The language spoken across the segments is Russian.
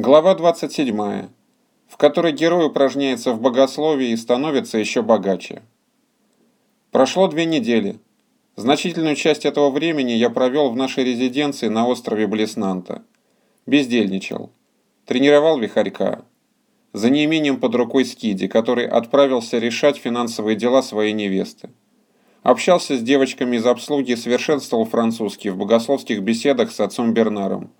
Глава 27, в которой герой упражняется в богословии и становится еще богаче. Прошло две недели. Значительную часть этого времени я провел в нашей резиденции на острове Блеснанта. Бездельничал. Тренировал вихарька. За неимением под рукой Скиди, который отправился решать финансовые дела своей невесты. Общался с девочками из обслуги и совершенствовал французский в богословских беседах с отцом Бернаром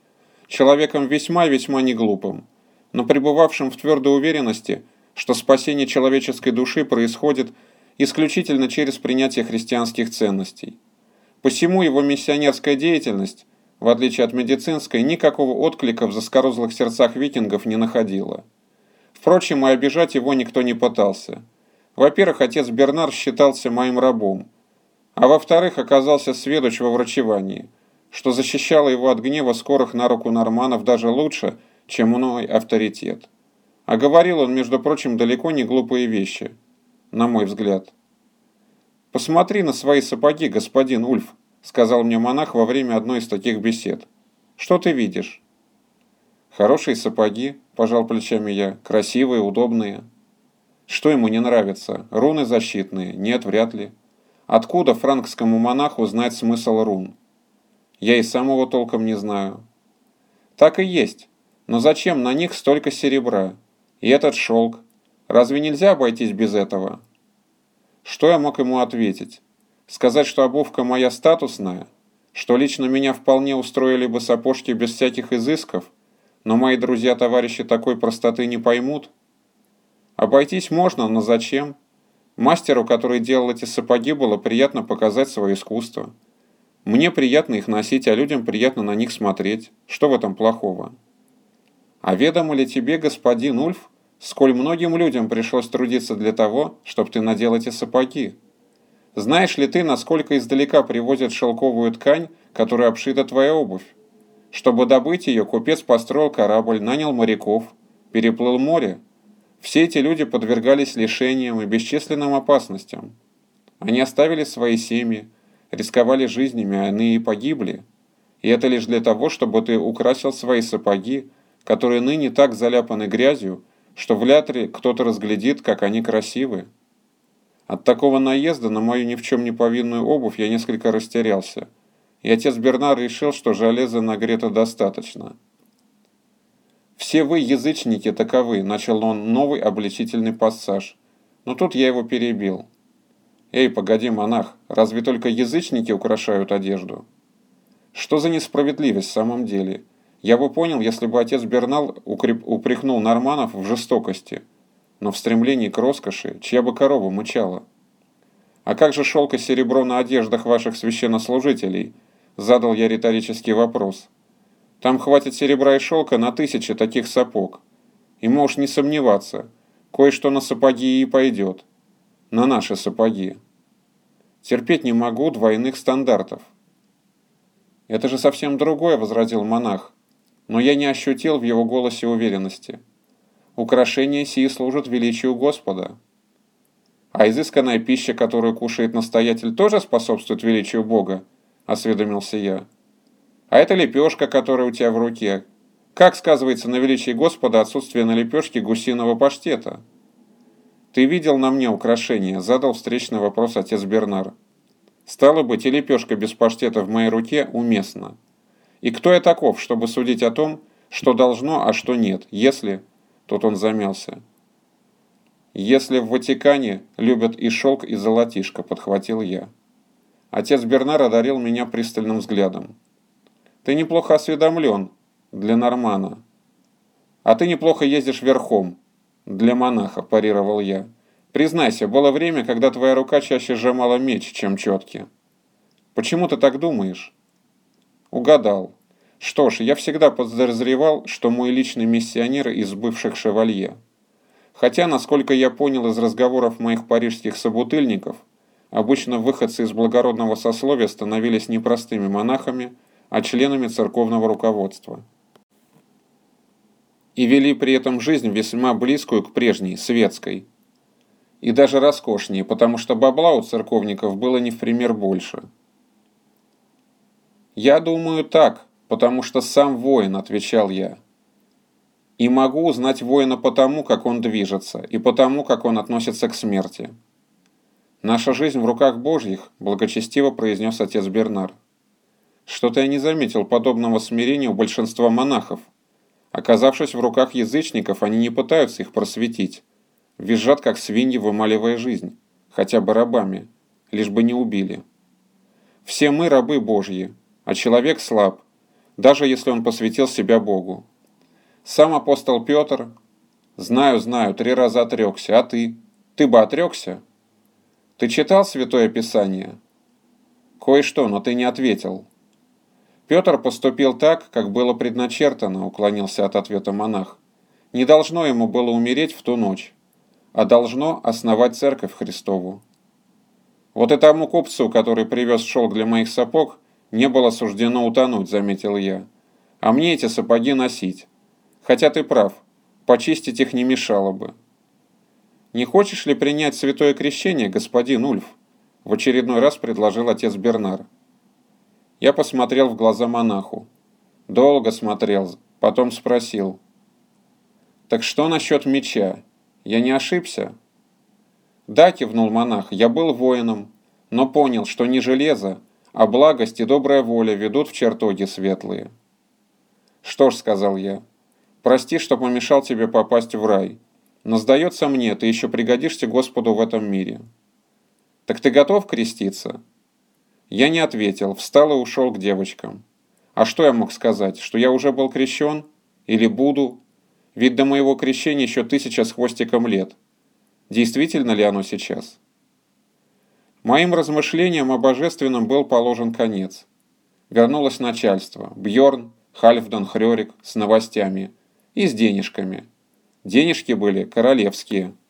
человеком весьма-весьма неглупым, но пребывавшим в твердой уверенности, что спасение человеческой души происходит исключительно через принятие христианских ценностей. Посему его миссионерская деятельность, в отличие от медицинской, никакого отклика в заскорузлых сердцах викингов не находила. Впрочем, и обижать его никто не пытался. Во-первых, отец Бернар считался моим рабом, а во-вторых, оказался сведущ во врачевании – что защищало его от гнева скорых на руку норманов даже лучше, чем мной авторитет. А говорил он, между прочим, далеко не глупые вещи, на мой взгляд. «Посмотри на свои сапоги, господин Ульф», — сказал мне монах во время одной из таких бесед. «Что ты видишь?» «Хорошие сапоги», — пожал плечами я, — «красивые, удобные». «Что ему не нравится? Руны защитные? Нет, вряд ли». Откуда франкскому монаху знать смысл рун? Я и самого толком не знаю. Так и есть. Но зачем на них столько серебра? И этот шелк? Разве нельзя обойтись без этого? Что я мог ему ответить? Сказать, что обувка моя статусная? Что лично меня вполне устроили бы сапожки без всяких изысков? Но мои друзья-товарищи такой простоты не поймут? Обойтись можно, но зачем? Мастеру, который делал эти сапоги, было приятно показать свое искусство. Мне приятно их носить, а людям приятно на них смотреть. Что в этом плохого? А ведомо ли тебе, господин Ульф, сколь многим людям пришлось трудиться для того, чтобы ты надел эти сапоги? Знаешь ли ты, насколько издалека привозят шелковую ткань, которой обшита твоя обувь? Чтобы добыть ее, купец построил корабль, нанял моряков, переплыл море. Все эти люди подвергались лишениям и бесчисленным опасностям. Они оставили свои семьи, рисковали жизнями, а иные погибли. И это лишь для того, чтобы ты украсил свои сапоги, которые ныне так заляпаны грязью, что вряд ли кто-то разглядит, как они красивы. От такого наезда на мою ни в чем не повинную обувь я несколько растерялся, и отец Бернар решил, что железа нагрето достаточно. «Все вы, язычники, таковы», — начал он новый обличительный пассаж, но тут я его перебил. Эй, погоди, монах, разве только язычники украшают одежду? Что за несправедливость в самом деле? Я бы понял, если бы отец Бернал укреп... упрекнул норманов в жестокости, но в стремлении к роскоши, чья бы корова мычала. А как же шелк и серебро на одеждах ваших священнослужителей? Задал я риторический вопрос. Там хватит серебра и шелка на тысячи таких сапог. И можешь не сомневаться, кое-что на сапоги и пойдет на наши сапоги. Терпеть не могу двойных стандартов. Это же совсем другое, возразил монах, но я не ощутил в его голосе уверенности. Украшения сии служат величию Господа. А изысканная пища, которую кушает настоятель, тоже способствует величию Бога, осведомился я. А это лепешка, которая у тебя в руке. Как сказывается на величии Господа отсутствие на лепешке гусиного паштета? «Ты видел на мне украшение?» – задал встречный вопрос отец Бернар. «Стало быть, и лепешка без паштета в моей руке уместна. И кто я таков, чтобы судить о том, что должно, а что нет, если...» Тут он замялся. «Если в Ватикане любят и шелк, и золотишко», – подхватил я. Отец Бернар одарил меня пристальным взглядом. «Ты неплохо осведомлен для нормана. А ты неплохо ездишь верхом, «Для монаха», – парировал я. «Признайся, было время, когда твоя рука чаще сжимала меч, чем четки». «Почему ты так думаешь?» «Угадал. Что ж, я всегда подозревал, что мой личный миссионер из бывших шевалье. Хотя, насколько я понял из разговоров моих парижских собутыльников, обычно выходцы из благородного сословия становились не простыми монахами, а членами церковного руководства» и вели при этом жизнь весьма близкую к прежней, светской. И даже роскошнее, потому что бабла у церковников было не в пример больше. «Я думаю так, потому что сам воин», — отвечал я. И могу узнать воина потому, как он движется, и потому, как он относится к смерти. «Наша жизнь в руках Божьих», – благочестиво произнес отец Бернар. Что-то я не заметил подобного смирения у большинства монахов. Оказавшись в руках язычников, они не пытаются их просветить. Визжат, как свиньи, вымаливая жизнь, хотя бы рабами, лишь бы не убили. Все мы рабы Божьи, а человек слаб, даже если он посвятил себя Богу. Сам апостол Петр, знаю, знаю, три раза отрекся, а ты? Ты бы отрекся? Ты читал Святое Писание? Кое-что, но ты не ответил. Петр поступил так, как было предначертано, уклонился от ответа монах. Не должно ему было умереть в ту ночь, а должно основать церковь Христову. Вот и тому купцу, который привез шелк для моих сапог, не было суждено утонуть, заметил я. А мне эти сапоги носить. Хотя ты прав, почистить их не мешало бы. «Не хочешь ли принять святое крещение, господин Ульф?» В очередной раз предложил отец Бернар. Я посмотрел в глаза монаху. Долго смотрел, потом спросил. «Так что насчет меча? Я не ошибся?» «Да», кивнул монах, — «я был воином, но понял, что не железо, а благость и добрая воля ведут в чертоги светлые». «Что ж», — сказал я, — «прости, что помешал тебе попасть в рай. Но, сдается мне, ты еще пригодишься Господу в этом мире. Так ты готов креститься? Я не ответил, встал и ушел к девочкам. А что я мог сказать, что я уже был крещен? Или буду? Ведь до моего крещения еще тысяча с хвостиком лет. Действительно ли оно сейчас? Моим размышлениям о божественном был положен конец. Вернулось начальство. Бьорн, Хальфдан, Хрёрик с новостями и с денежками – Денежки были королевские –